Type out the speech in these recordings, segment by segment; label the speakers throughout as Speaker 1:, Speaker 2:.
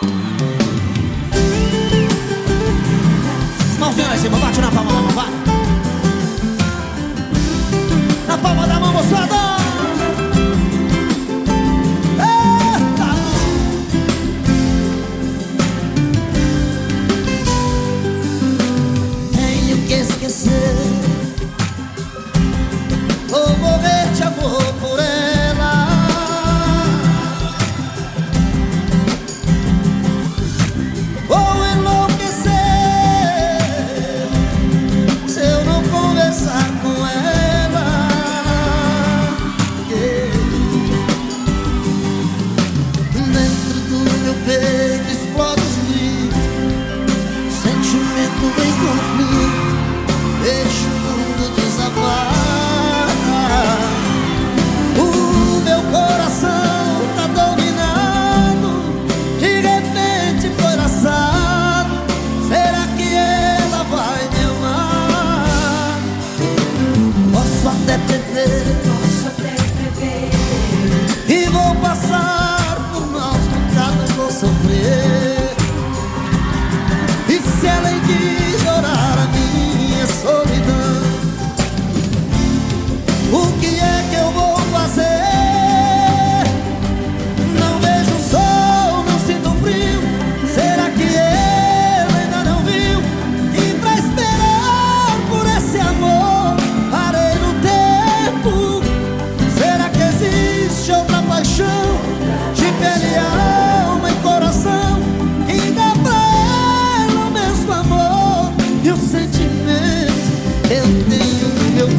Speaker 1: Mm-hmm. peito explode Sentimento vem comigo Deixa Música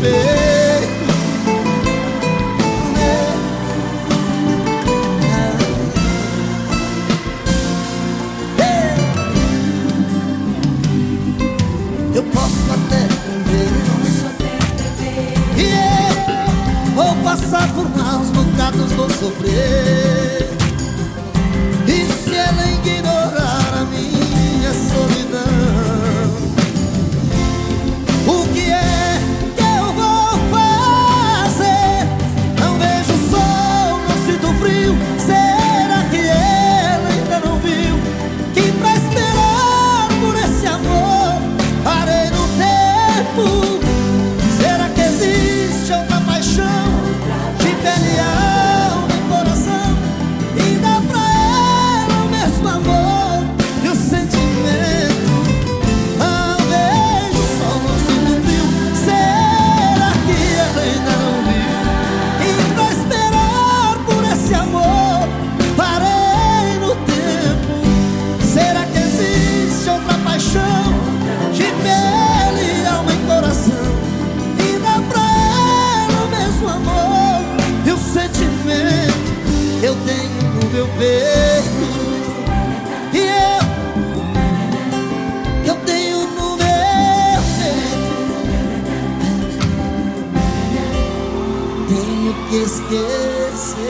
Speaker 1: Eu posso até beber, yeah. vou passar por maus bocados, vou sofrer. meu peito. E eu, eu tenho no meu peito. Tenho que esquecer.